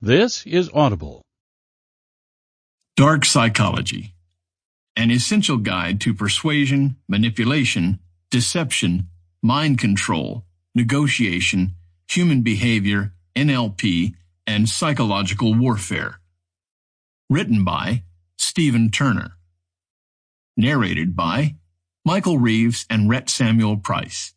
This is Audible. Dark Psychology An Essential Guide to Persuasion, Manipulation, Deception, Mind Control, Negotiation, Human Behavior, NLP, and Psychological Warfare. Written by Stephen Turner. Narrated by Michael Reeves and Rhett Samuel Price.